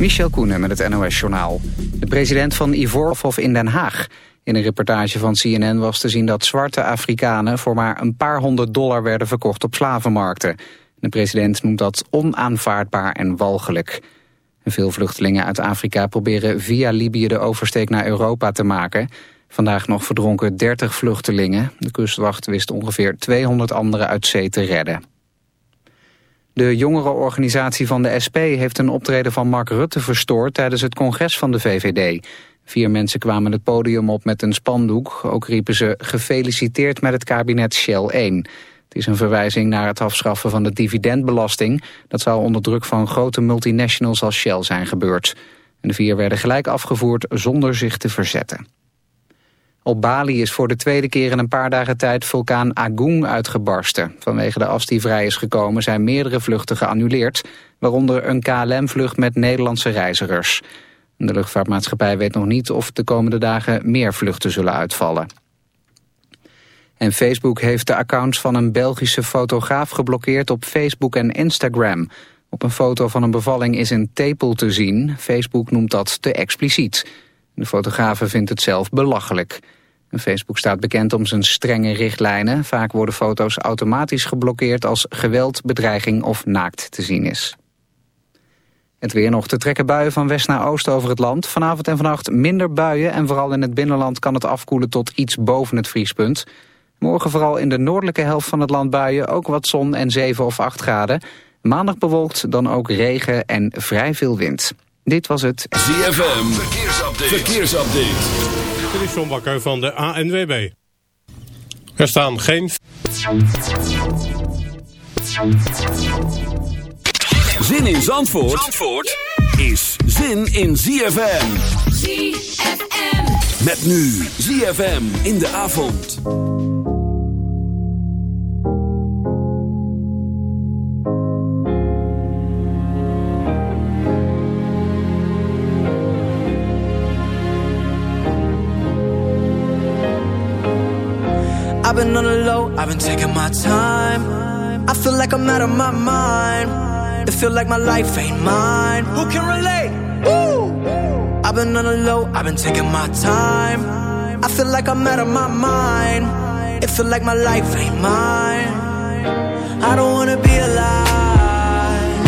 Michel Koenen met het NOS-journaal. De president van Ivorhof in Den Haag. In een reportage van CNN was te zien dat zwarte Afrikanen... voor maar een paar honderd dollar werden verkocht op slavenmarkten. De president noemt dat onaanvaardbaar en walgelijk. veel vluchtelingen uit Afrika proberen via Libië de oversteek naar Europa te maken. Vandaag nog verdronken 30 vluchtelingen. De kustwacht wist ongeveer 200 anderen uit zee te redden. De jongerenorganisatie van de SP heeft een optreden van Mark Rutte verstoord tijdens het congres van de VVD. Vier mensen kwamen het podium op met een spandoek. Ook riepen ze gefeliciteerd met het kabinet Shell 1. Het is een verwijzing naar het afschaffen van de dividendbelasting. Dat zou onder druk van grote multinationals als Shell zijn gebeurd. En de vier werden gelijk afgevoerd zonder zich te verzetten. Op Bali is voor de tweede keer in een paar dagen tijd vulkaan Agung uitgebarsten. Vanwege de as die vrij is gekomen zijn meerdere vluchten geannuleerd... waaronder een KLM-vlucht met Nederlandse reizigers. De luchtvaartmaatschappij weet nog niet of de komende dagen meer vluchten zullen uitvallen. En Facebook heeft de accounts van een Belgische fotograaf geblokkeerd op Facebook en Instagram. Op een foto van een bevalling is een tepel te zien. Facebook noemt dat te expliciet. De fotografe vindt het zelf belachelijk. Facebook staat bekend om zijn strenge richtlijnen. Vaak worden foto's automatisch geblokkeerd als geweld, bedreiging of naakt te zien is. Het weer nog te trekken buien van west naar oost over het land. Vanavond en vannacht minder buien en vooral in het binnenland kan het afkoelen tot iets boven het vriespunt. Morgen vooral in de noordelijke helft van het land buien, ook wat zon en 7 of 8 graden. Maandag bewolkt, dan ook regen en vrij veel wind. Dit was het ZFM Verkeersupdate. Verkeersupdate. Dit is John Bakker van de ANWB. Er staan geen... Zin in Zandvoort, Zandvoort is zin in ZFM. ZFM. Met nu ZFM in de avond. I've been on the low, I've been taking my time. I feel like I'm out of my mind. It feel like my life ain't mine. Who can relate? Woo! I've been on the low, I've been taking my time. I feel like I'm out of my mind. It feel like my life ain't mine. I don't wanna be alive.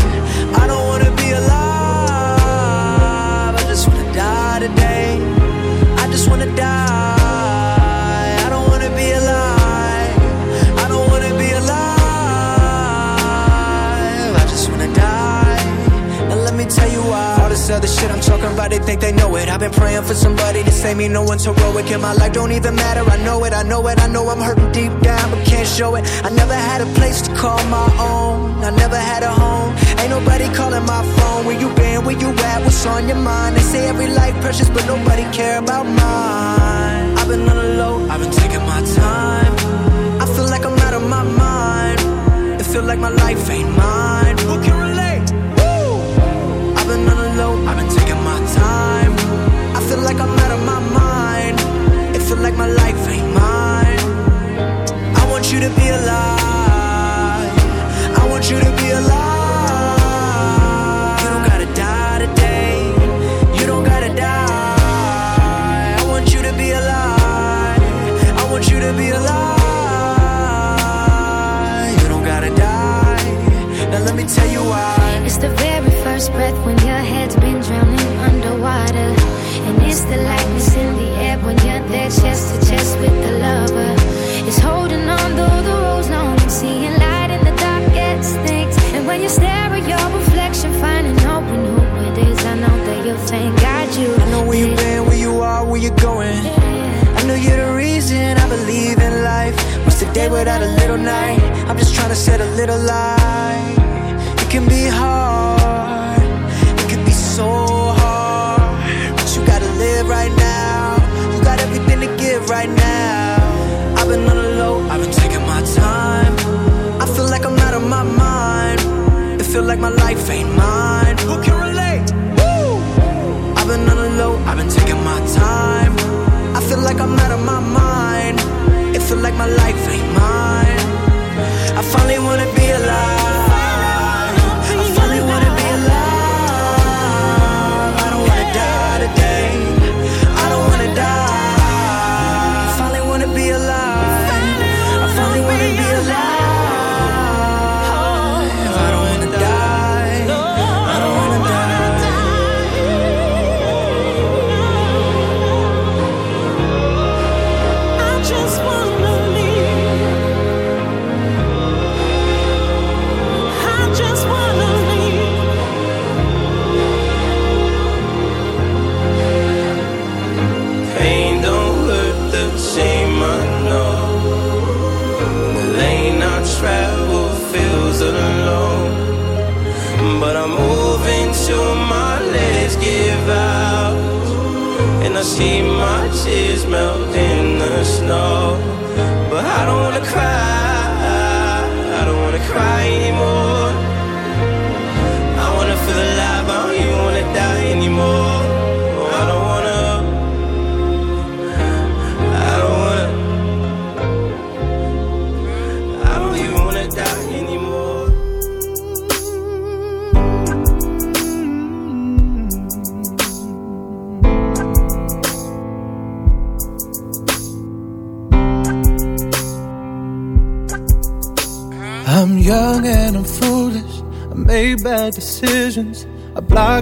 I don't wanna be alive. I just wanna die today. I just wanna die. Other shit I'm talking about, they think they know it. I've been praying for somebody to save me. No one's heroic in my life, don't even matter. I know it, I know it, I know I'm hurting deep down, but can't show it. I never had a place to call my own. I never had a home. Ain't nobody calling my phone. Where you been? Where you at? What's on your mind? They say every life precious, but nobody care about mine. I've been on the low, I've been taking my time. I feel like I'm out of my mind. It feel like my life ain't mine. Who can like my life ain't mine. I want you to be alive. I want you to be alive.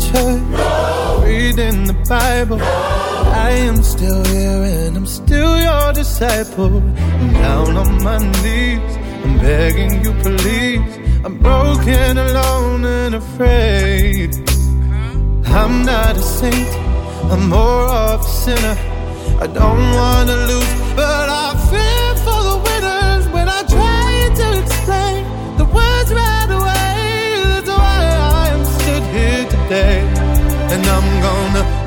Church reading the Bible. I am still here and I'm still your disciple. I'm down on my knees. I'm begging you, please. I'm broken, alone, and afraid. I'm not a saint. I'm more of a sinner. I don't wanna lose, but I fear for the winners when I try to explain gonna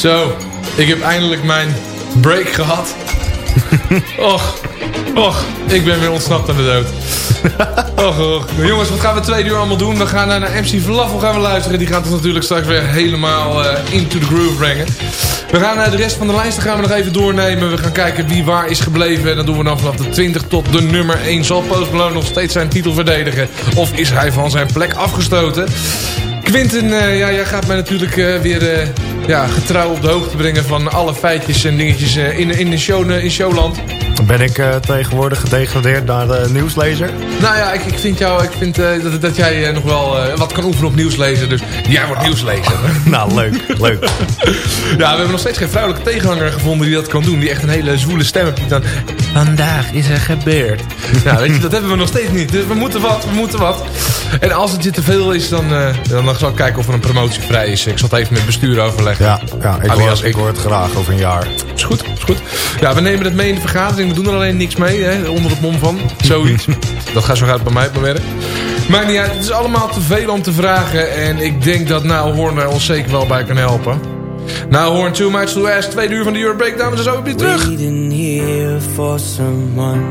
Zo, ik heb eindelijk mijn break gehad. och, och, ik ben weer ontsnapt aan de dood. Och, och. Jongens, wat gaan we twee uur allemaal doen? We gaan naar MC Falafel gaan we luisteren. Die gaat ons natuurlijk straks weer helemaal eh, into the groove brengen. We gaan naar de rest van de lijst gaan we nog even doornemen. We gaan kijken wie waar is gebleven. En dat doen we dan vanaf de 20 tot de nummer 1. Zal Post Malone nog steeds zijn titel verdedigen? Of is hij van zijn plek afgestoten? Quinten, eh, ja, jij gaat mij natuurlijk eh, weer eh, ja, getrouw op de hoogte brengen van alle feitjes en dingetjes in, in, de show, in showland. Ben ik uh, tegenwoordig gedegradeerd naar de nieuwslezer? Nou ja, ik, ik vind, jou, ik vind uh, dat, dat jij uh, nog wel wat kan oefenen op nieuwslezer. Dus jij wordt nieuwslezer. nou, leuk. leuk. ja, we hebben nog steeds geen vrouwelijke tegenhanger gevonden die dat kan doen. Die echt een hele zwoele stem heeft. Die dan, vandaag is er gebeurd. nou, weet je, dat hebben we nog steeds niet. Dus we moeten wat, we moeten wat. En als het je te veel is, dan, dan, zal ik kijken of er een promotie vrij is. Ik zal het even met het bestuur overleggen. Ja, ja ik, hoor, ik hoor het graag over een jaar. Is goed, is goed. Ja, we nemen het mee in de vergadering. We doen er alleen niks mee, hè, onder het mom van. Zoiets. dat gaat zo gaat bij mij op mijn werk. Maar niet uit, het is allemaal te veel om te vragen. En ik denk dat Nou Horn er ons zeker wel bij kan helpen. Nou Horn, Too Much To Ask, tweede uur van de Euro Break. Dames en zo weer terug. Waiting here for someone.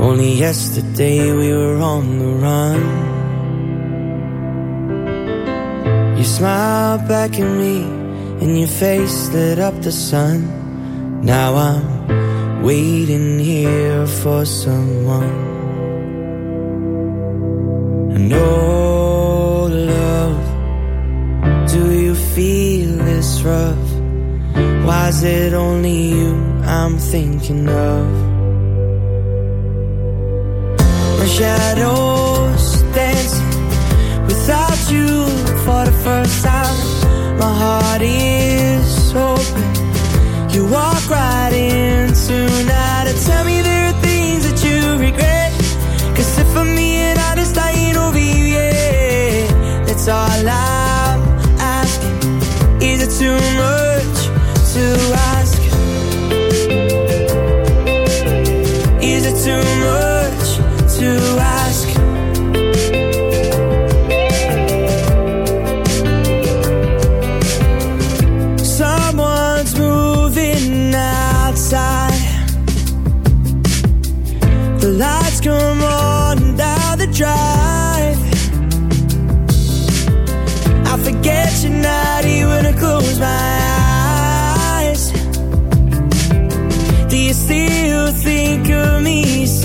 Only yesterday we were on the run. You smiled back at me and your face lit up the sun. Now I'm waiting here for someone. And oh, love, do you feel this rough? Why is it only you I'm thinking of? My shadows dancing without you for the first time. My heart is open you walk right in tonight and tell me there are things that you regret. Cause if I'm being honest, I ain't over you yet. That's all I'm asking. Is it too much to ask? Is it too much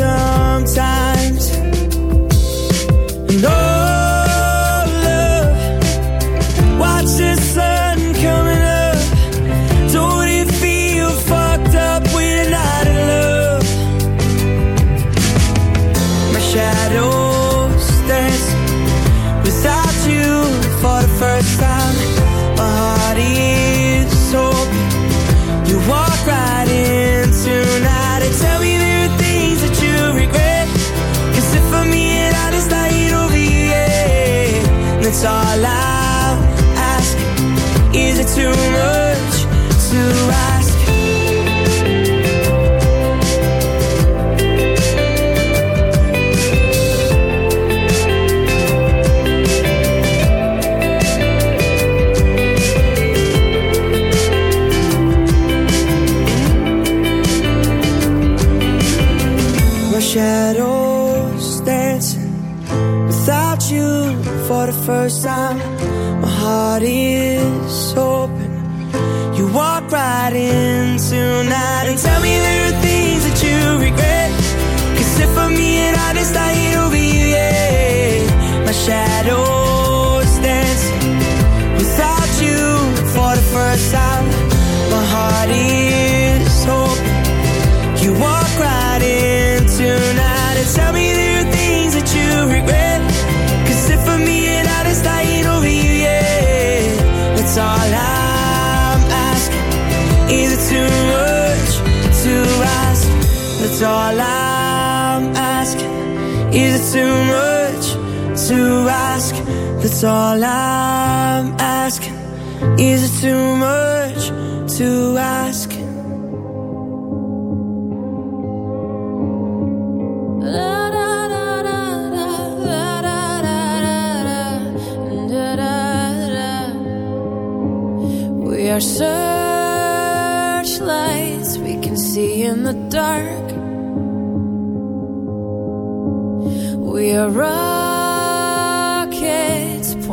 me that's all I'm asking is it too much to ask? Shadows dancing without you for the first time. My heart is open. You walk right in tonight and tell me there are things that you regret. Cause if I'm being honest, I ain't over you yet. My shadows dancing without you for the first time. My heart is All I'm asking. Is it too much to ask? That's all I'm asking. Is it too much to ask?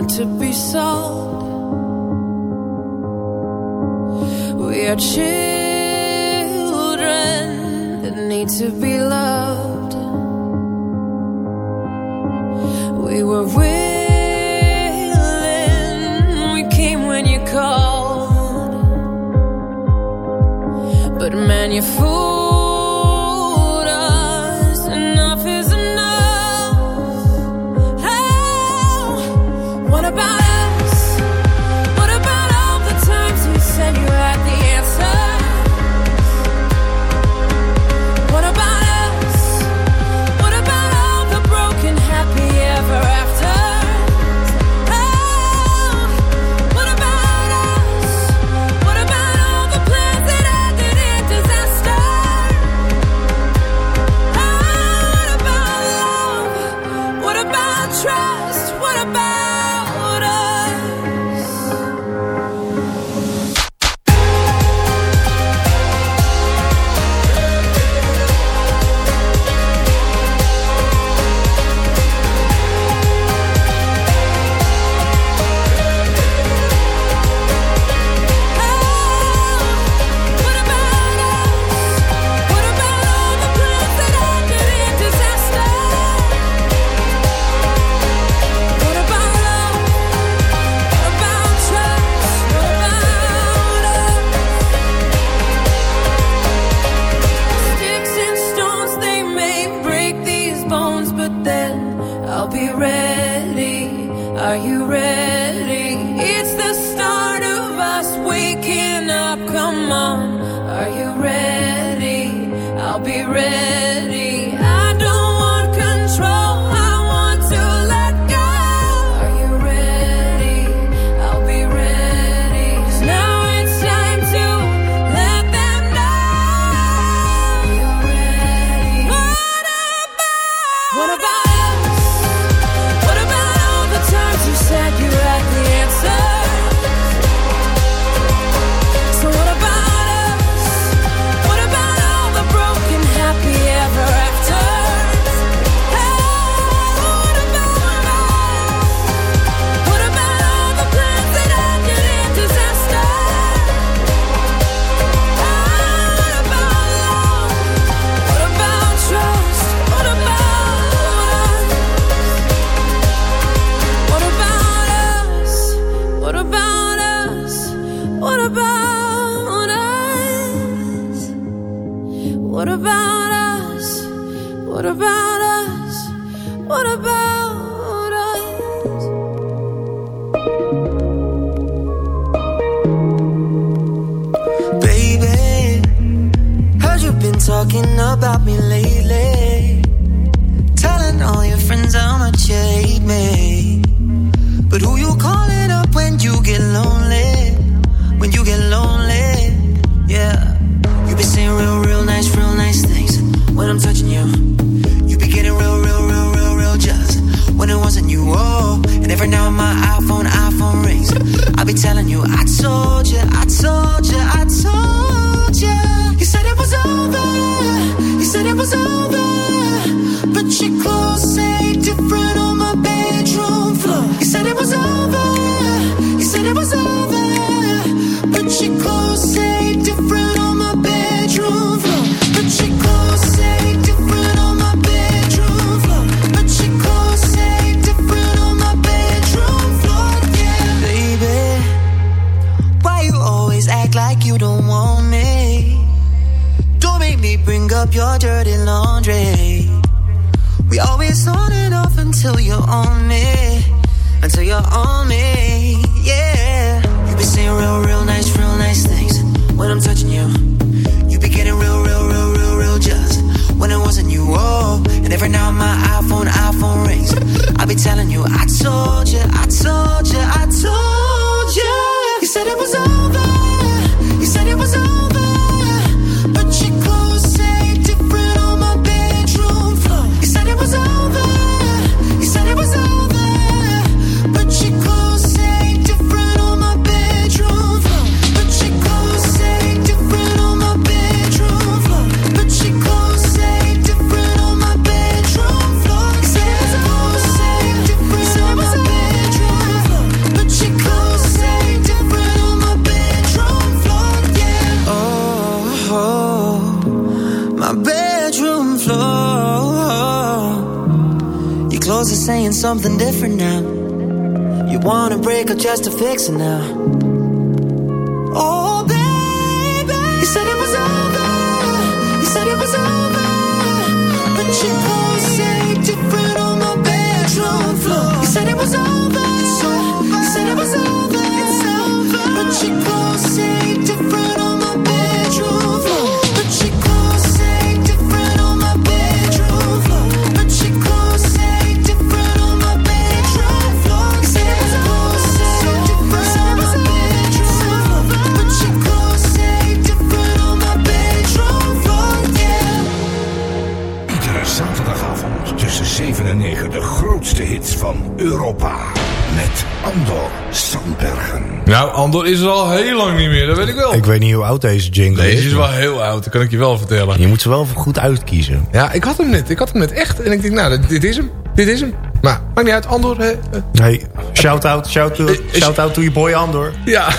want to be sold. We are children that need to be loved. We were with about something different now. You wanna break up just to fix it now. Andor is er al heel lang niet meer, dat weet ik wel. Ik weet niet hoe oud deze jingle Deze is. is wel heel oud, dat kan ik je wel vertellen. Je moet ze wel goed uitkiezen. Ja, ik had hem net. Ik had hem net echt. En ik denk, nou, dit- is hem. Dit is hem. Maar, maakt niet uit. Andor, hè. eh, Hey, shout-out shout to, shout out to je boy Andor. Ja.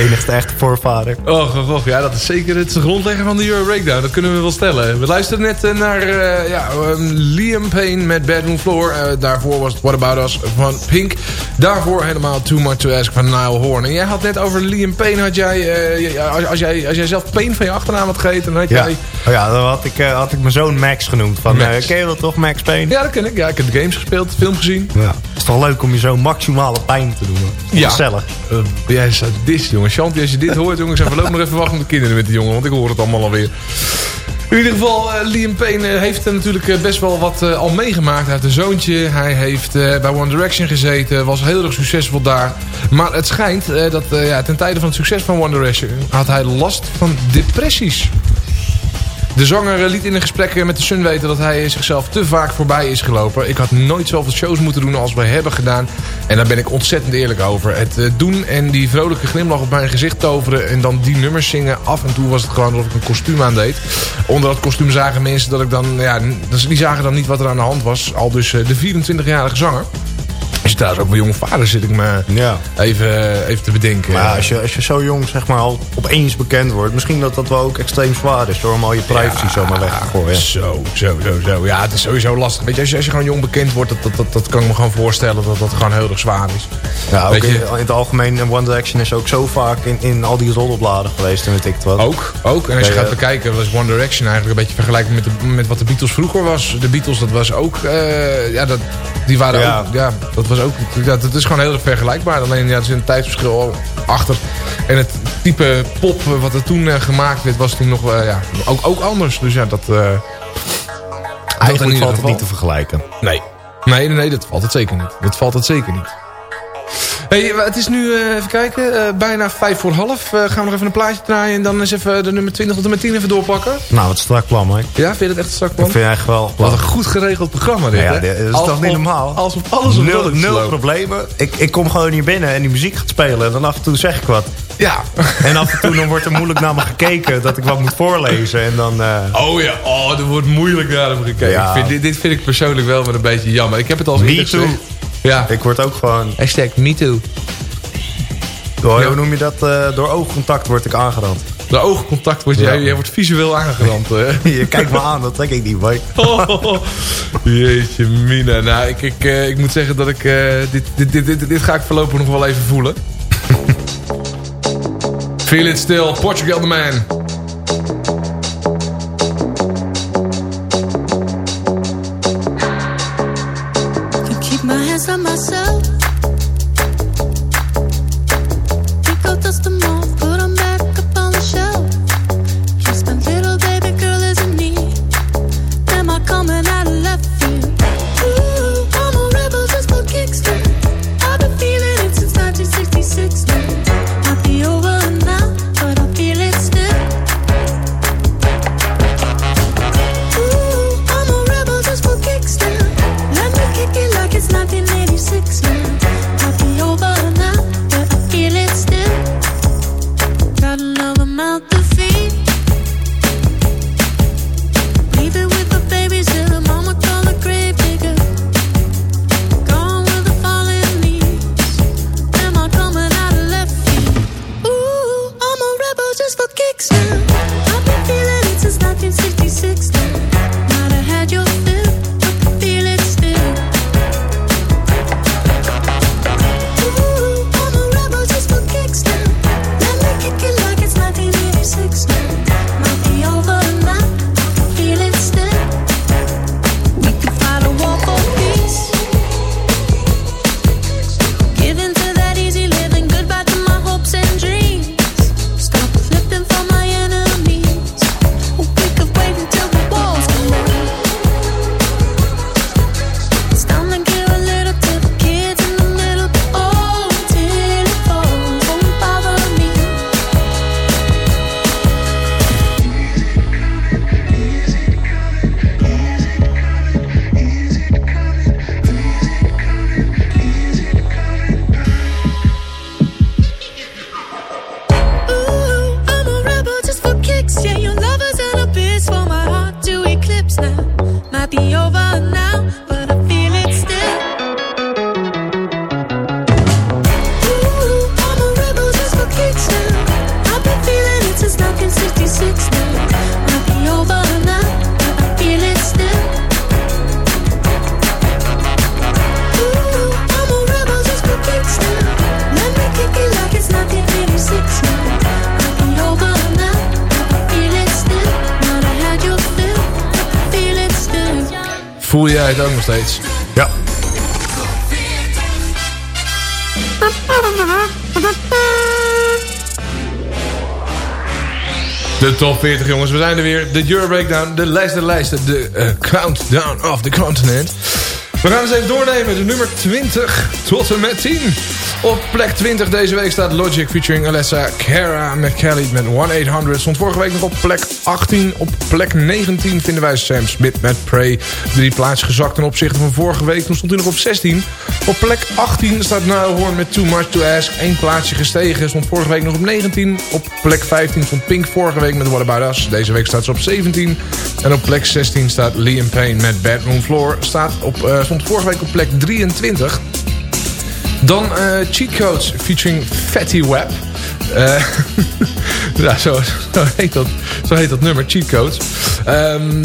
De enigste echte voorvader. Och, och, och, ja, dat is zeker het grondlegger van de Euro Breakdown. Dat kunnen we wel stellen. We luisterden net eh, naar eh, ja, ehm, Liam Payne met Bedroom Floor. Eh, daarvoor was het What About Us van Pink. Daarvoor helemaal Too Much To Ask van Nile Horn. En jij had net over Liam Payne. Had jij, als, als, jij, als jij zelf Payne van je achternaam had gegeten, dan had Ja. jij... Oh ja, dan had ik, had ik mijn zoon Max genoemd. Van, Max. ken je dat toch, Max Payne? Ja, dat ken ik. Ja, ik heb de games gespeeld, film gezien. Ja. Toch leuk om je zo'n maximale pijn te doen. Ja. Gezellig. Uh, jij is sadist, jongen. Shanti, als je dit hoort, jongens, even loop nog even wachten met de kinderen met de jongen, want ik hoor het allemaal alweer. In ieder geval, eh, Liam Payne eh, heeft er natuurlijk best wel wat al meegemaakt. Hij heeft een zoontje, hij heeft bij One Direction gezeten, was heel erg succesvol daar. Maar het schijnt dat ja, ten tijde van het succes van One Direction had hij last van depressies. De zanger eh, liet in een gesprek met de Sun weten dat hij zichzelf te vaak voorbij is gelopen. Ik had nooit zoveel shows moeten doen als wij hebben gedaan. En daar ben ik ontzettend eerlijk over. Het eh, doen en die vrolijke glimlach op mijn gezicht toveren en dan die nummers zingen. Af en toe was het gewoon alsof ik een kostuum aan deed. Onder dat kostuum zagen mensen dat ik dan, ja, die zagen dan niet wat er aan de hand was. Al dus eh, de 24-jarige zanger. Is trouwens ook wel jonge vader, zit ik me Ja. even, even te bedenken. Maar ja, als je, als je zo jong zeg maar, al opeens bekend wordt... misschien dat dat wel ook extreem zwaar is... door om al je privacy zomaar weg te gooien. Zo, zo, zo, zo. Ja, het is sowieso lastig. Weet je, als je, als je gewoon jong bekend wordt, dat, dat, dat, dat kan ik me gewoon voorstellen dat dat gewoon heel erg zwaar is. Ja, ook in, je- in het algemeen, en One Direction is ook zo vaak in, in al die roddelbladen geweest en weet ik het wat. Ook, ook. En als je gaat bekijken, was One Direction eigenlijk een beetje vergelijkbaar met, de, met wat de Beatles vroeger was. De Beatles, dat was ook, eh, ja, dat, die waren Ja. ook, ja, dat was ook, ja, dat is gewoon heel erg vergelijkbaar. Alleen, ja, er zit een tijdsverschil achter. En het type pop wat er toen eh, gemaakt werd, was toen nog, wel, ja, ook, ook anders. Dus ja, dat... dat in Eigenlijk ieder valt het geval. niet te vergelijken. Nee. Nee, nee, nee, dat valt het zeker niet. Dat valt het zeker niet. Hey, het is nu, eh, even kijken, eh, bijna vijf voor half. Eh, gaan we nog even een plaatje draaien en dan eens even de nummer 20 tot en met 10 even doorpakken? Nou, wat strak plan, man. Ja, vind je dat echt een strak Ik plan? vind je echt wel... Wat een goed geregeld programma dit, ja, dit is Als- toch niet als- normaal? Alsof alles op nul, nul problemen. Ik, ik kom gewoon hier binnen en die muziek gaat spelen. En dan af en toe zeg ik wat. Ja. En af en toe dan wordt er moeilijk naar me gekeken dat ik wat moet voorlezen. En dan... eh, Oh ja, oh, er wordt moeilijk naar hem gekeken. Ja. Ik vind, dit, dit vind ik persoonlijk wel wel een beetje jammer. Ik heb het al eens Me eerder too. gezegd. Ja. Ik word ook gewoon... Hashtag me too. Door, Ja. Hoe noem je dat? eh, door oogcontact word ik aangerand. De oogcontact wordt, Ja. jij, jij wordt visueel aangerand. hè? Je kijkt me aan, dat denk ik niet, boy. Oh, jeetje mina. Nou, ik, ik, eh, ik moet zeggen dat ik... eh, dit, dit, dit, dit, dit ga ik voorlopig nog wel even voelen. Feel it still, Portugal the man. Top 40 jongens, we zijn er weer. De Euro Breakdown, de lijst de lijsten, de uh, countdown of the continent. We gaan eens even doornemen. De nummer 20 tot en met 10. Op plek 20 deze week staat Logic featuring Alessa Cara McKelly met 1-800. Stond vorige week nog op plek 18. Op plek 19 vinden wij Sam Smith met Prey. Drie plaatsen gezakt ten opzichte van vorige week. Toen stond hij nog op 16. Op plek 18 staat Niall Horn met Too Much To Ask. Eén plaatsje gestegen. Stond vorige week nog op 19. Op plek 15 stond Pink vorige week met What About Us. Deze week staat ze op 17. En op plek 16 staat Liam Payne met Bedroom Floor. Staat op, uh, stond vorige week op plek 23. Dan uh, Cheat Codes featuring Fatty Web. Uh, ja, zo, heet dat, zo heet dat nummer, Cheat Codes. Um,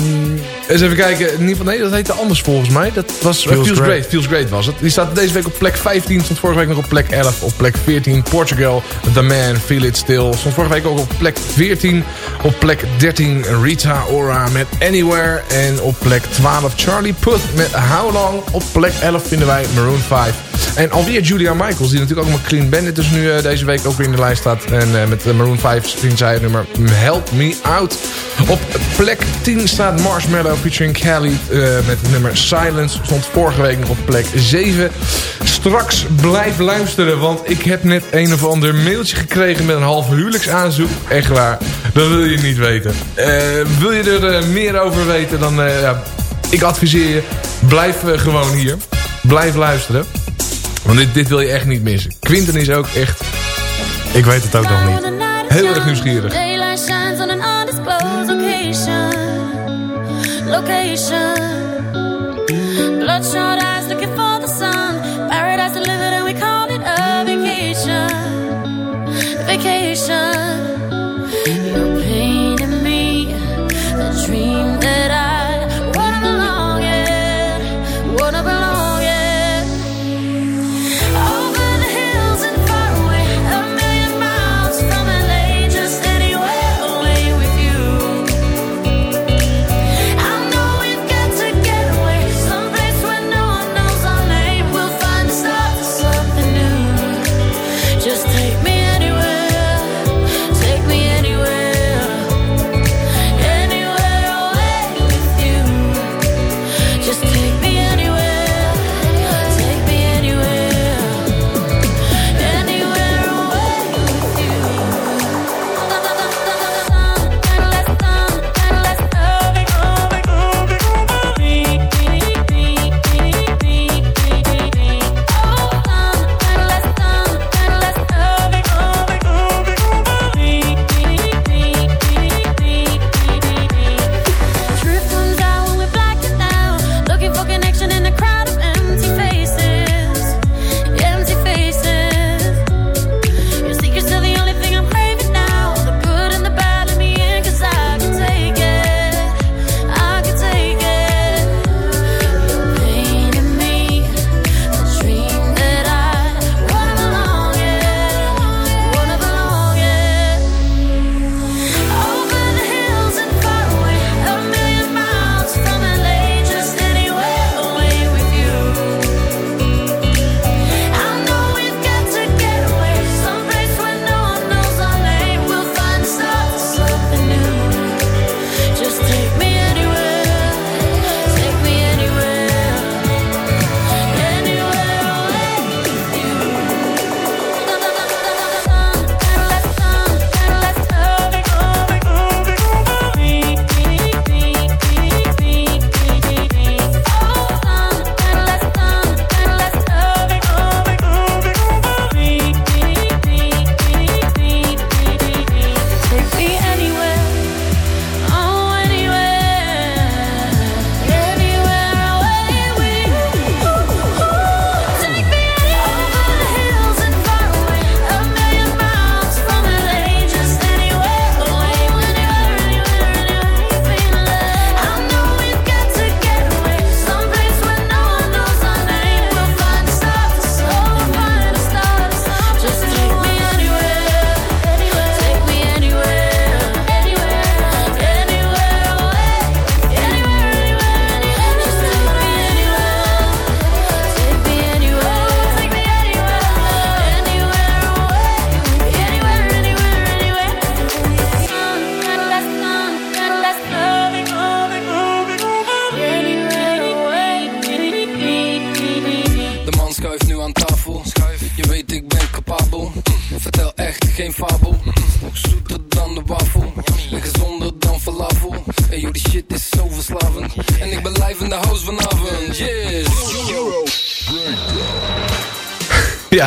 eens even kijken. Nee, dat heette anders volgens mij. Dat was Feels, Feels great. great. Feels Great was het. Die staat deze week op plek 15. Stond vorige week nog op plek 11. Op plek 14 Portugal. The Man, Feel It Still. Stond vorige week ook op plek 14. Op plek 13 Rita Ora met Anywhere. En op plek 12 Charlie Puth met How Long. Op plek 11 vinden wij Maroon 5. En alweer Julia Michaels, die natuurlijk ook met Clean Bandit dus nu uh, deze week ook weer in de lijst staat. En uh, met Maroon 5 vindt zij het nummer Help Me Out. Op plek 10 staat Marshmallow featuring Kelly uh, met nummer Silence. Stond vorige week nog op plek 7. Straks blijf luisteren, want ik heb net een of ander mailtje gekregen met een halve huwelijksaanzoek. Echt waar, dat wil je niet weten. wil je er meer over weten, dan ja, ik adviseer je, blijf gewoon hier. Blijf luisteren. Want dit, dit wil je echt niet missen. Quinten is ook echt... Ik weet het ook nog niet. Heel erg nieuwsgierig. Location. Bloodshot eyes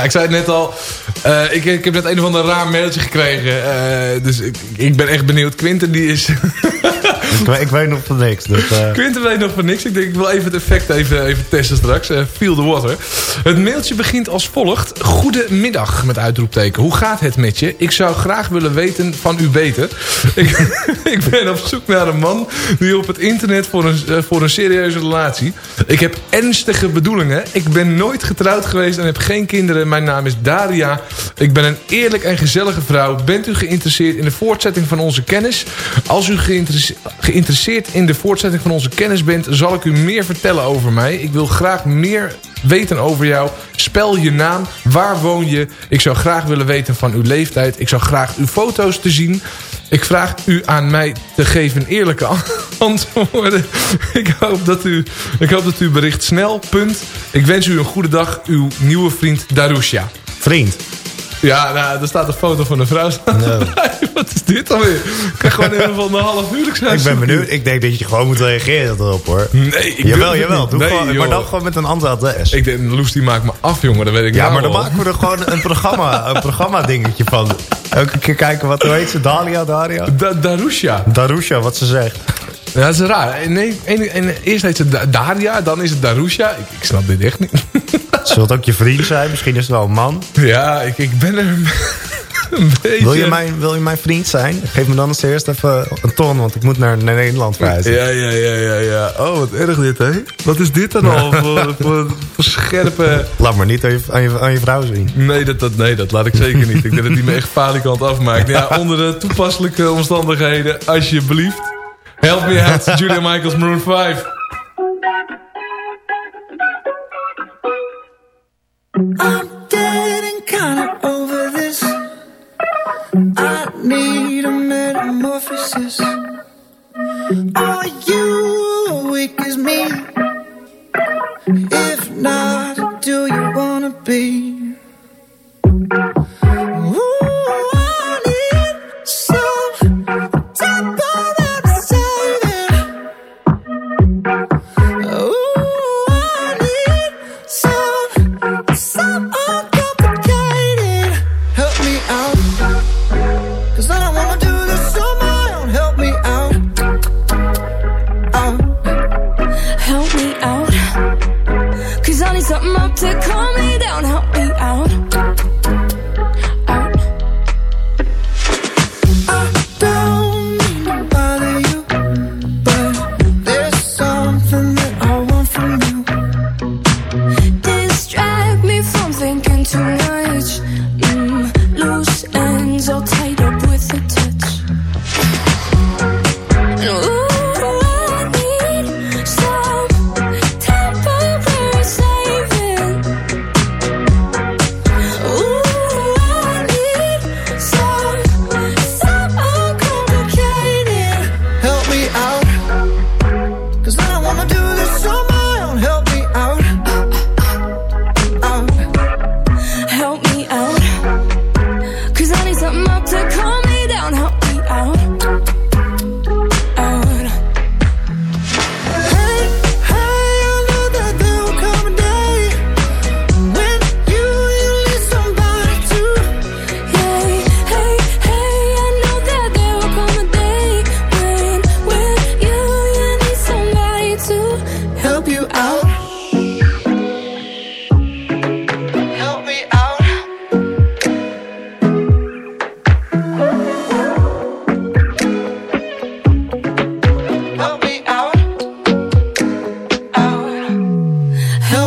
ik zei het net al. Eh, ik, ik heb net een of ander raar mailtje gekregen. eh, dus ik, ik ben echt benieuwd. Quinten die is... ik, weet, ik weet nog van niks. Dus, eh, Quinten weet nog van niks. Ik denk ik wil even het effect even, even testen straks. Feel the water. Het mailtje begint als volgt. Goedemiddag met uitroepteken. Hoe gaat het met je? Ik zou graag willen weten van u beter. ik, ik ben op zoek naar een man die op het internet voor een, voor een serieuze relatie. Ik heb ernstige bedoelingen. Ik ben nooit getrouwd geweest en heb geen kinderen. Mijn naam is Daria. Ik ben een eerlijk en gezellige vrouw. Bent u geïnteresseerd in de voortzetting van onze kennis? Als u geïnteresse- geïnteresseerd in de voortzetting van onze kennis bent... zal ik u meer vertellen over mij. Ik wil graag meer weten over jou. Spel je naam. Waar woon je? Ik zou graag willen weten van uw leeftijd. Ik zou graag uw foto's te zien. Ik vraag u aan mij te geven eerlijke antwoorden. Ik hoop dat u, ik hoop dat u bericht snel. Punt. Ik wens u een goede dag. Uw nieuwe vriend Darusha. Vriend? Ja, nou, er staat een foto van een vrouw. Wat is dit alweer? Ik krijg gewoon een van de half huwelijk ik ben benieuwd. Ik denk dat je gewoon moet reageren erop hoor. Nee, ik jawel, jawel. niet. Doe Nee, gewoon, maar dan gewoon met een ander adres. Ik denk, Loes die maakt me af, jongen. Dat weet ik Ja, nou maar dan al. maken we er gewoon een programma, een programma dingetje van. Elke keer kijken wat, hoe heet ze? Dalia, Daria? Da Darusha. Darusha, wat ze zegt. Ja, dat is raar. Nee, en, en, eerst heet ze Da- Daria, dan is het Darusha. Ik, ik snap dit echt niet. Zult het ook je vriend zijn? Misschien is het wel een man. Ja, ik, ik ben er een, beetje... Wil je, mijn, wil je mijn vriend zijn? Geef me dan eens eerst even een ton, want ik moet naar, naar Nederland verhuizen. Ja, ja, ja, ja, ja. Oh, wat erg dit, hè? Wat is dit dan al voor, voor, voor scherpe... Laat maar niet aan je, aan je, aan je vrouw zien. Nee dat, dat, nee, dat laat ik zeker niet. Ik denk dat hij me echt falikant afmaakt. Ja, onder de toepasselijke omstandigheden, alsjeblieft. Help me out, Julia Michaels, Maroon 5. I'm getting kinda over this. I need a metamorphosis. Are you weak as me? If not, do you wanna be?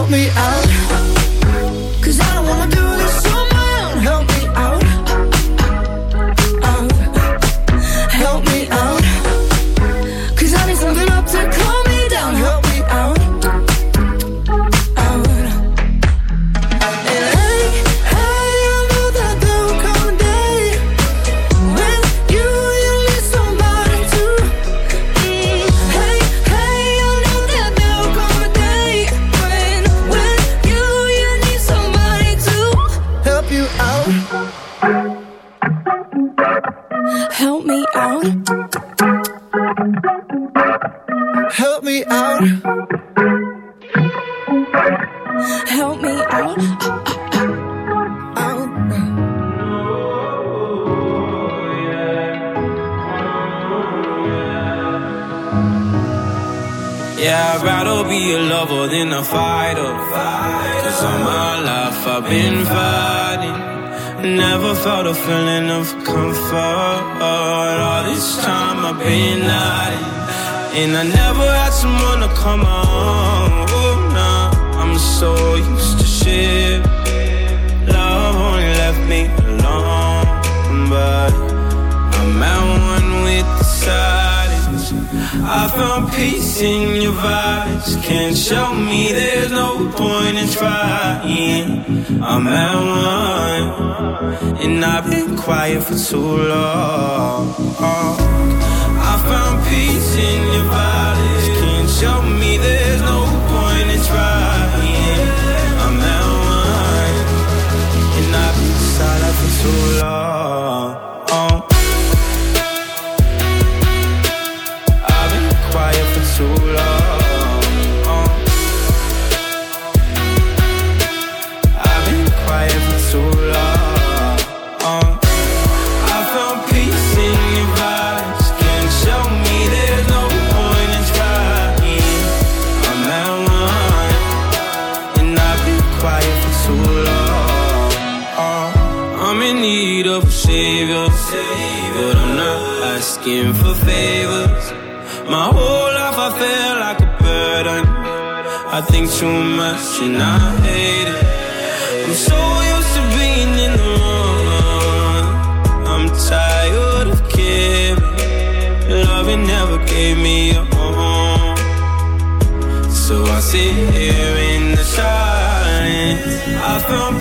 help me out. She not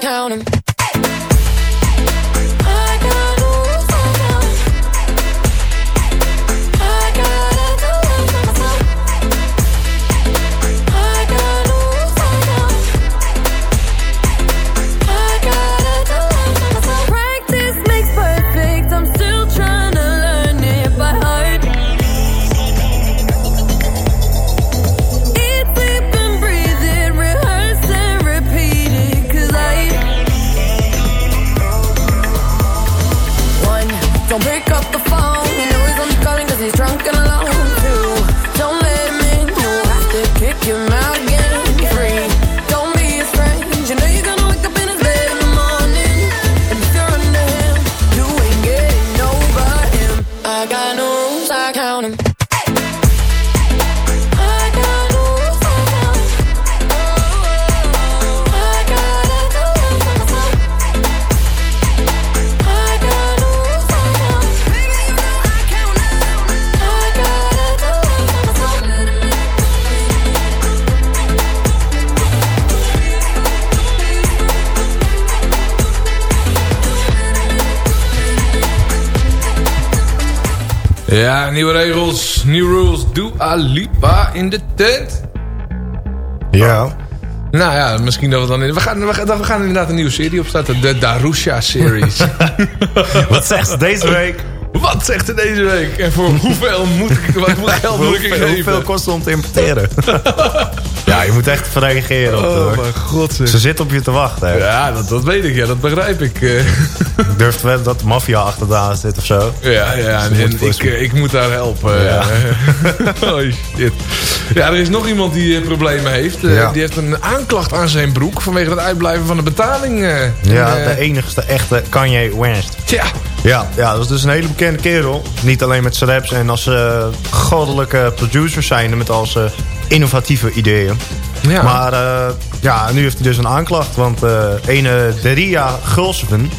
count. Rules. Dua Lipa in de tent. Ja. Nou ja, misschien dat we dan... In, we, gaan, we, gaan, we gaan inderdaad een nieuwe serie opstarten. De Darusha-series. Wat zegt ze deze week? Wat zegt ze deze week? En voor hoeveel moet ik, wat hoeveel geld moet ik Hoeveel, hoeveel kost het om te importeren? ja, je moet echt even reageren op Oh mijn god. zeg. Ze zit op je te wachten. hè. Ja, dat, dat weet ik. Ja, dat begrijp ik. Ik durf te wedden dat de maffia achteraan zit of zo. Ja, ja Ze en ik, ik moet daar helpen. Ja. oh shit. Ja, er is nog iemand die eh, problemen heeft. Eh, Ja. Die heeft een aanklacht aan zijn broek vanwege het uitblijven van de betaling. Ja, En, de enigste echte Kanye West. Tja. Ja, ja, dat is dus een hele bekende kerel. Niet alleen met zijn raps en als eh, goddelijke producers zijn met als eh, innovatieve ideeën. Ja. Maar ja, nu heeft hij dus een aanklacht. Want ene Deria Gulsven,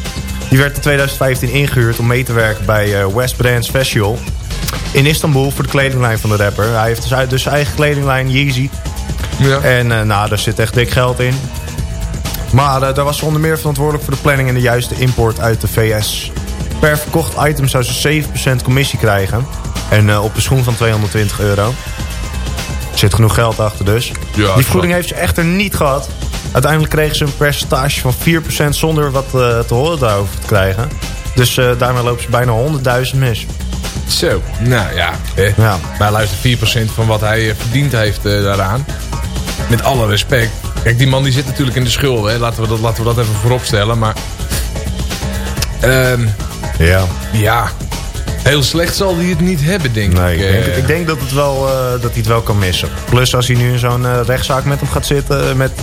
die werd in 2015 ingehuurd om mee te werken bij eh, West Brands Festival. In Istanbul voor de kledinglijn van de rapper. Hij heeft dus, dus zijn eigen kledinglijn, Yeezy. Ja. En eh, nou, daar zit echt dik geld in. Maar eh, daar was ze onder meer verantwoordelijk voor de planning en de juiste import uit de VS. Per verkocht item zou ze 7% commissie krijgen. En op een schoen van 220 euro. Er zit genoeg geld achter dus. Ja, Die vergoeding heeft ze echter niet gehad. Uiteindelijk kregen ze een percentage van 4% zonder wat eh, te horen daarover te krijgen. Dus eh, daarmee lopen ze bijna 100.000 mis. Zo, nou ja. Eh. Ja. Maar luister, 4% van wat hij eh, verdiend heeft daaraan. Met alle respect. Kijk, die man die zit natuurlijk in de schulden. Hè. Laten, we dat, laten we dat even voorop stellen. Maar... ehm, Ja. ja. Heel slecht zal hij het niet hebben, denk Nee, ik. ik denk, Eh, ik denk dat, het wel, eh, dat hij het wel kan missen. Plus als hij nu in zo'n eh, rechtszaak met hem gaat zitten, met,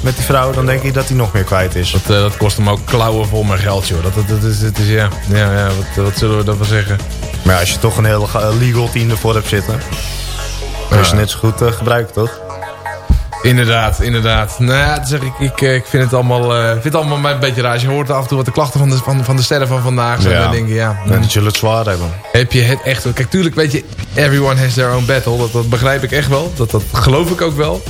met die vrouw, dan denk ik dat hij nog meer kwijt is. Dat, dat kost hem ook klauwen vol met geld, joh. Dat, dat, dat is, dat is, ja, ja, ja wat, wat zullen we daarvan zeggen? Maar ja, als je toch een hele ga- legal team ervoor hebt zitten, dan is je net zo goed gebruiken, toch? Inderdaad, inderdaad. Nou ja, dat zeg ik, ik, eh, ik vind het allemaal, eh, vind het allemaal een beetje raar. Je hoort af en toe wat de klachten van de, van, van de sterren van vandaag zijn. Dan denk je, ja, Ja, die zullen het zwaar hebben. heb je het echt... Kijk, tuurlijk weet je, everyone has their own battle. Dat, dat begrijp ik echt wel. Dat, dat geloof ik ook wel.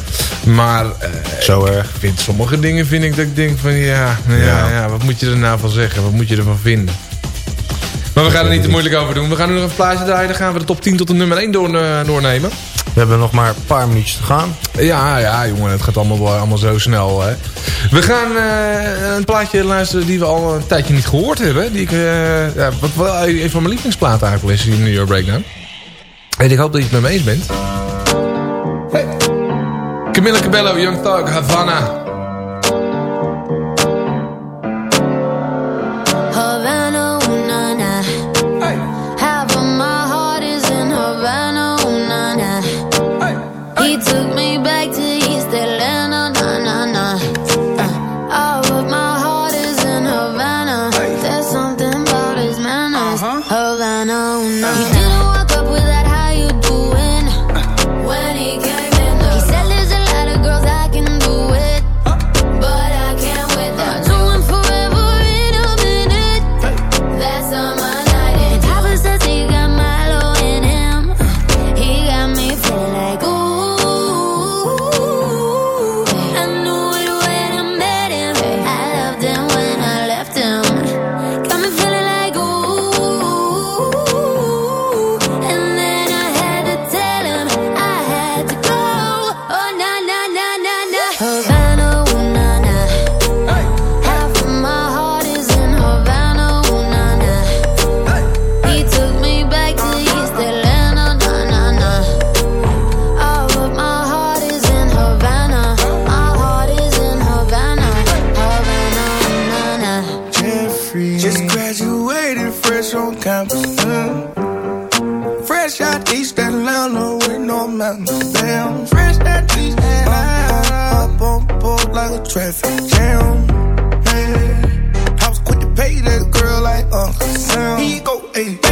Maar eh, Zo erg. ik vind sommige dingen vind ik dat ik denk van ja, ja, Ja. ja, wat moet je er nou van zeggen? Wat moet je ervan vinden? Maar we gaan er niet te moeilijk over doen. We gaan nu nog een plaatje draaien. Dan gaan we de top 10 tot de nummer 1 door, eh, doornemen. We hebben nog maar een paar minuutjes te gaan. Ja, ja, jongen, het gaat allemaal, allemaal zo snel. Hè. We gaan eh, een plaatje luisteren die we al een tijdje niet gehoord hebben. Die ik, eh, ja, wat wel een van mijn lievelingsplaten eigenlijk is in New York Breakdown. En ik hoop dat je het met me eens bent. Hey. Camilla Cabello, Young Thug. Havana, Fresh out East Atlanta with no mountains. Damn. Fresh out East Atlanta. Up on board like a traffic jam. Man. I was quick to pay that girl like Uncle Sam. He go, ayy,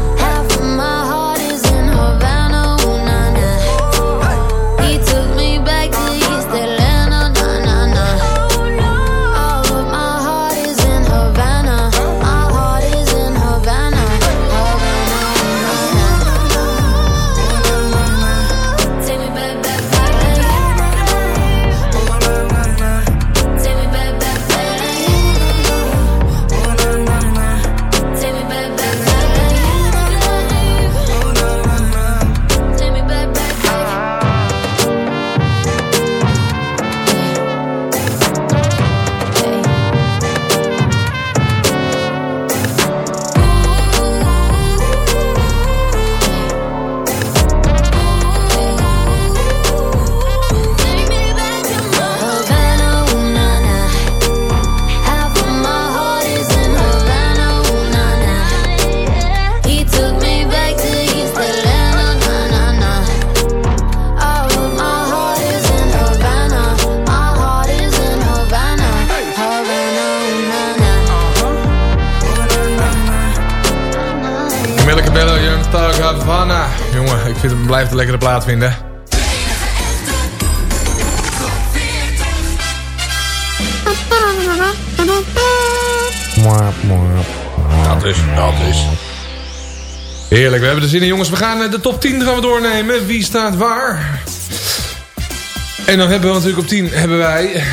blijft een lekkere plaat vinden. Dat is, dat is. Heerlijk, we hebben er zin in jongens. We gaan eh, de top 10 gaan we doornemen. Wie staat waar? En dan hebben we natuurlijk op 10 hebben wij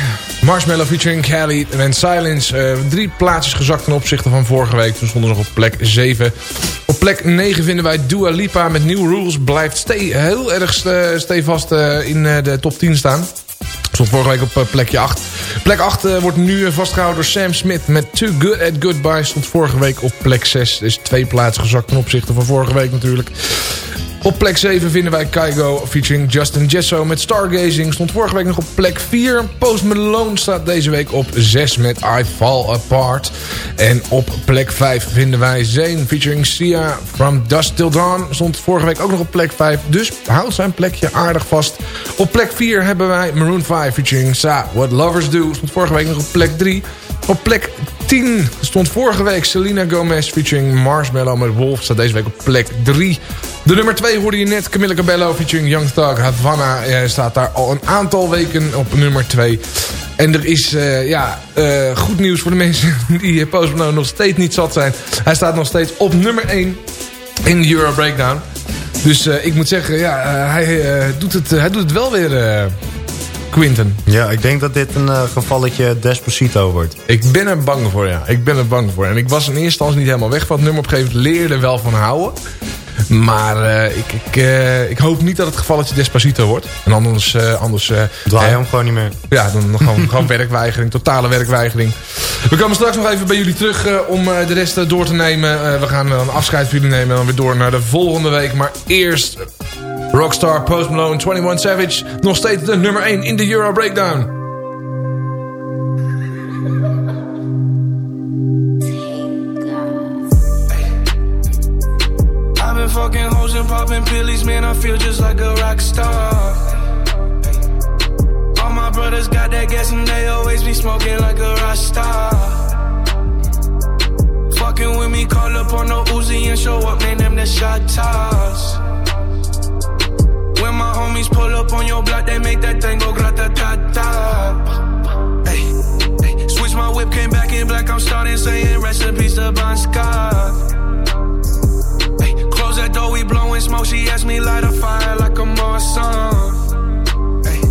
Marshmallow featuring Kelly en Silence. Uh, drie plaatsjes gezakt ten opzichte van vorige week. Toen stonden nog op plek 7. Op plek 9 vinden wij Dua Lipa met New Rules. Blijft heel erg stevast uh, in uh, de top 10 staan. Stond vorige week op plekje 8. Plek 8 wordt nu vastgehouden door Sam Smith met Too Good at Goodbye. Stond vorige week op plek 6. Dus twee plaatsen gezakt ten opzichte van vorige week natuurlijk. Op plek 7 vinden wij Kygo featuring Justin Jesso met Stargazing. Stond vorige week nog op plek 4. Post Malone staat deze week op 6 met I Fall Apart. En op plek 5 vinden wij Zane featuring Sia from Dust Till Dawn. Stond vorige week ook nog op plek 5. Dus houdt zijn plekje aardig vast. Op plek 4 hebben wij Maroon 5 featuring Sa What Lovers Do. Stond vorige week nog op plek 3. Op plek 10 stond vorige week Selena Gomez featuring Marshmallow met Wolf. Staat deze week op plek 3. De nummer 2 hoorde je net. Camilla Cabello featuring Young Thug. Havana uh, staat daar al een aantal weken op nummer 2. En er is uh, ja, uh, goed nieuws voor de mensen die Post Malone nog steeds niet zat zijn. Hij staat nog steeds op nummer 1 in de Euro Breakdown. Dus ik moet zeggen, ja, hij, doet het, hij doet het wel weer... Quinten. Ja, ik denk dat dit een uh, gevalletje Despacito wordt. Ik ben er bang voor, ja. Ik ben er bang voor. En ik was in eerste instantie niet helemaal weg van het nummer. Op een gegeven moment leerde wel van houden. Maar uh, ik, ik, uh, ik hoop niet dat het gevalletje Despacito wordt. En anders... Uh, anders Draai hem gewoon niet meer. Ja, dan gewoon, gewoon werkweigering. Totale werkweigering. We komen straks nog even bij jullie terug om de rest door te nemen. we gaan een afscheid van jullie nemen en dan weer door naar de volgende week. Maar eerst Rockstar, Post Malone, 21 Savage. Nog steeds de nummer 1 in de Euro Breakdown. I've been fucking hoes and popping pillies, man, I feel just like a rock star. All my brothers got that gas and they always be smoking like a rock star. Fucking with me, call up on no Uzi and show up, name them the shot toss. When my homies pull up on your block, they make that thing go grata ta ta. Hey, hey. Switch my whip, came back in black, I'm starting saying recipes to Bon Scott that door, we blowing smoke. She asked me light a fire like a Marsan. Hey.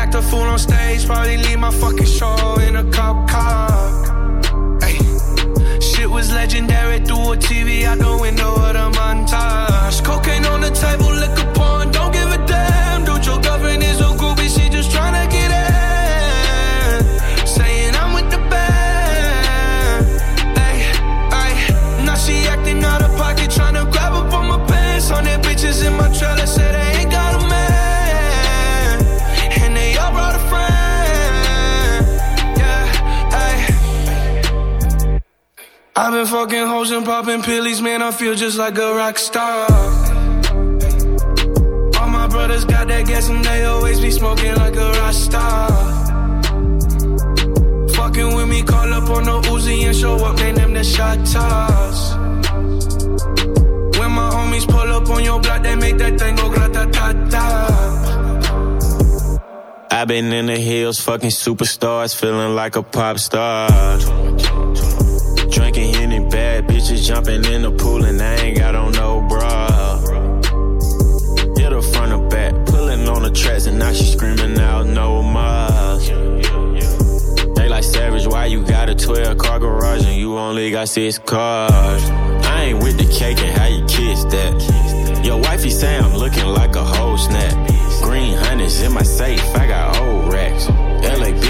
Act a fool on stage, probably leave my fucking show in a cop car. Hey. Shit was legendary through a TV out the window of the montage. Cocaine on the table, liquor porn, just tryna get in. Saying I'm with the band. Hey, hey. Now she acting out of pocket, tryna grab up on my pants. On their bitches in my trailer, say they ain't got a man. And they all brought a friend. Yeah, hey. I've been fucking hoes and popping pillies, man. I feel just like a rock star. Gas and they always be smoking like a rock star. Fucking with me, call up on no Uzi and show up, name them the shot toss. When my homies pull up on your block, they make that thing go grata ta ta. I've been in the hills, fucking superstars, feeling like a pop star. Drinking any bad bitches, jumping in the pool, and I ain't got on no bra. Tracks, and now she screaming out no more. They like savage, why you got a 12 car garage and you only got six cars? I ain't with the cake and how you kiss that. Your wifey say I'm looking like a whole snap. Green hundreds in my safe, I got old racks. LA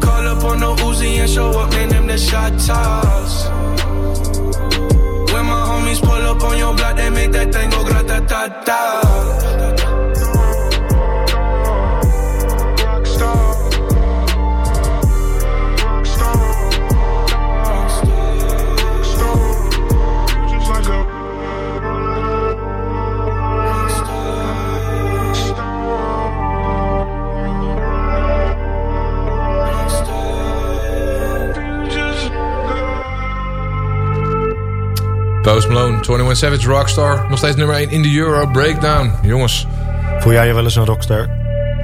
Call up on no Uzi and show up, man, them the shot toss. When my homies pull up on your block, they make that thing go grata-ta-ta. Post Malone, 21 Savage, Rockstar. Nog steeds nummer 1 in de Euro Breakdown. Jongens. Voel jij je wel eens een rockstar?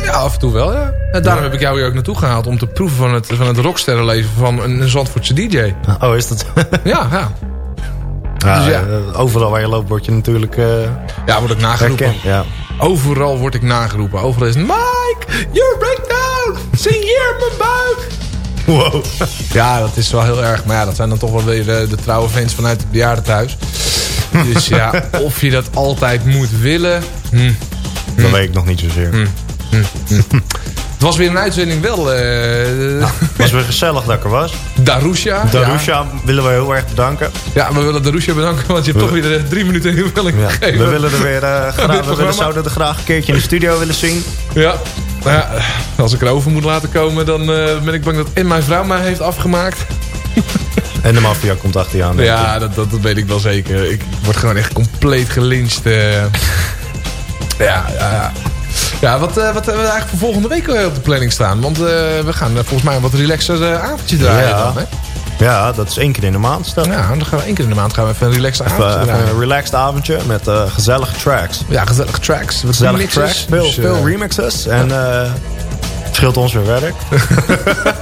Ja, af en toe wel, ja. En daarom heb ik jou hier ook naartoe gehaald... om te proeven van het, van het rocksterrenleven van een, een Zandvoortse DJ. Oh, is dat? ja, ja. Ja, Dus ja. eh, Overal waar je loopt word je natuurlijk... eh, Ja, word ik nageroepen. Ja. Overal word ik nageroepen. Overal is Mike, your breakdown! Zing hier op mijn buik! Wow. Ja, dat is wel heel erg. Maar ja, dat zijn dan toch wel weer eh, de trouwe fans vanuit het bejaardentehuis. Dus ja, of je dat altijd moet willen... Hm. Dat weet ik nog niet zozeer. Hm. Hm. Hm. Het was weer een uitzending wel... eh was weer gezellig dat ik er was. Darusha. Darusha willen we heel erg bedanken. Ja, we willen Darusha bedanken, want je hebt toch weer eh, drie minuten invulling Ja, gegeven. we willen er weer eh, graag, we zouden er graag een keertje in de studio willen zien. Ja. Nou ja, als ik erover moet laten komen, dan eh, ben ik bang dat en mijn vrouw mij heeft afgemaakt. En de maffia komt achter je aan. Ja, dat, dat, dat weet ik wel zeker. Ik word gewoon echt compleet gelincht. eh. ja, ja, ja. Wat, eh, wat hebben we eigenlijk voor volgende week eh, op de planning staan? Want eh, we gaan eh, volgens mij een wat relaxer eh, avondje draaien Ja. dan, hè? Ja, dat is één keer in de maand. Stel. Ja, dan gaan we één keer in de maand gaan we even een relaxed avondje even een relaxed avondje met eh, gezellige tracks. Ja, gezellige tracks. Wat Gezellige remixes. tracks, veel, Dus, veel eh, remixes. En eh, het scheelt ons weer werk.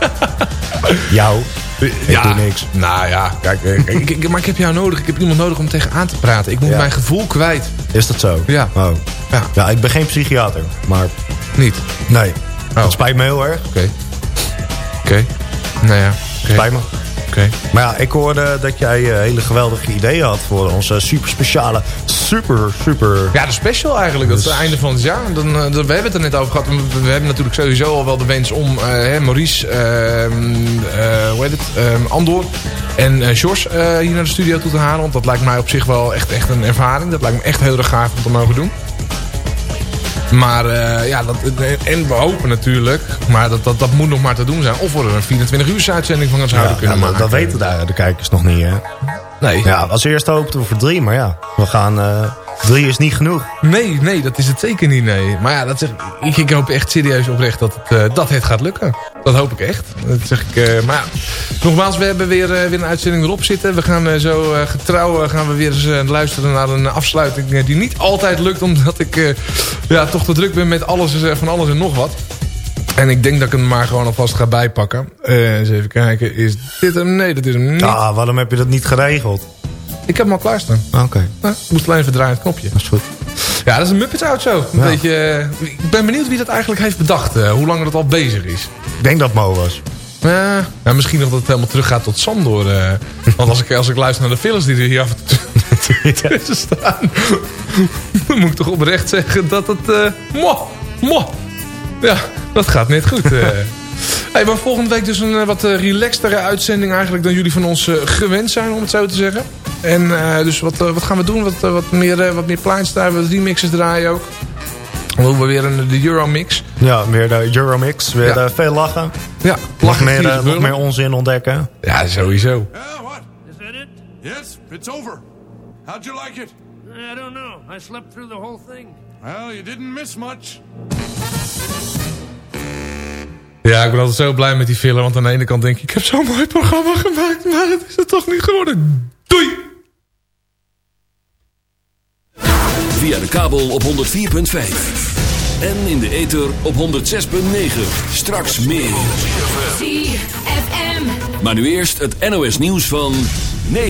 Jou. Ik ja, doe niks. Nou ja, kijk, eh, ik, ik- maar ik heb jou nodig. Ik heb iemand nodig om tegenaan te praten. Ik moet Ja. mijn gevoel kwijt. Is dat zo? Ja. Oh. Ja. Ja, ik ben geen psychiater. Maar Niet? nee, Oh. dat spijt me heel erg. Oké. Oké. Nou ja. Spijt me. Oké. Maar ja, ik hoorde dat jij eh, hele geweldige ideeën had voor onze super speciale, super, super... Ja, de special eigenlijk. Dat is het einde van het jaar. Dan, eh, dan- we hebben het er net over gehad. We, we hebben natuurlijk sowieso al wel de wens om hè, Maurice, ehm, eh, hoe heet het, Ehm, Andor en eh Jos hier naar de studio toe te halen. Want dat lijkt mij op zich wel echt, echt een ervaring. Dat lijkt me echt heel erg gaaf om te mogen doen. Maar eh, ja, dat, en we hopen natuurlijk, maar dat, dat, dat moet nog maar te doen zijn. Of we er een 24 uur uitzending van zouden Ja, kunnen ja, maken. dat weten de, de kijkers nog niet, hè? Nee. Ja, als eerste hoopten we voor drie, maar ja, we gaan... eh, drie is niet genoeg. Nee, nee, dat is het zeker niet, nee. Maar ja, dat zeg, ik, ik hoop echt serieus oprecht dat het, eh, dat het gaat lukken. Dat hoop ik echt. Dat zeg ik, eh, maar ja, nogmaals, we hebben weer, eh, weer een uitzending erop zitten. We gaan zo getrouw gaan we weer eens luisteren naar een afsluiting die niet altijd lukt. Omdat ik ja, toch te druk ben met alles, van alles en nog wat. En ik denk dat ik hem maar gewoon alvast ga bijpakken. Eens even kijken, is dit hem? Nee, dat is hem niet. Ah, waarom heb je dat niet geregeld? Ik heb hem al klaarstaan. Oké, Nou, ik moest alleen even draaien het knopje. dat is goed. Ja, dat is een Muppets. Een Ja. beetje, eh, ik ben benieuwd wie dat eigenlijk heeft bedacht. eh, hoe lang dat al bezig is. Ik denk dat Mo was. Ja, nou, misschien nog dat het helemaal terug gaat tot Sandor. want als ik, als ik luister naar de films die er hier af en toe tussen staan... dan moet ik toch oprecht zeggen dat het... mo, mo. Ja, dat gaat net goed. hey, maar volgende week dus een eh, wat eh, relaxtere uitzending eigenlijk... dan jullie van ons eh, gewend zijn, om het zo te zeggen. En eh, dus wat, wat gaan we doen? Wat, wat meer, eh, wat meer plaatjes draaien, wat remixes draaien ook. Dan doen we weer een, de Euromix. Ja, weer de Euromix. Weer Ja. veel lachen. Ja, Nog lachen, meer, nog meer onzin ontdekken. Ja, sowieso. Yeah, what? Is that it? Yes, it's over. How'd you like it? I don't know. I slept through the whole thing. Well, you didn't miss much. Ja, ik ben altijd zo blij met die filler. Want aan de ene kant denk ik, ik heb zo'n mooi programma gemaakt. Maar het is het toch niet geworden. Doei! Via de kabel op 104.5. En in de ether op 106.9. Straks meer. Maar nu eerst het NOS nieuws van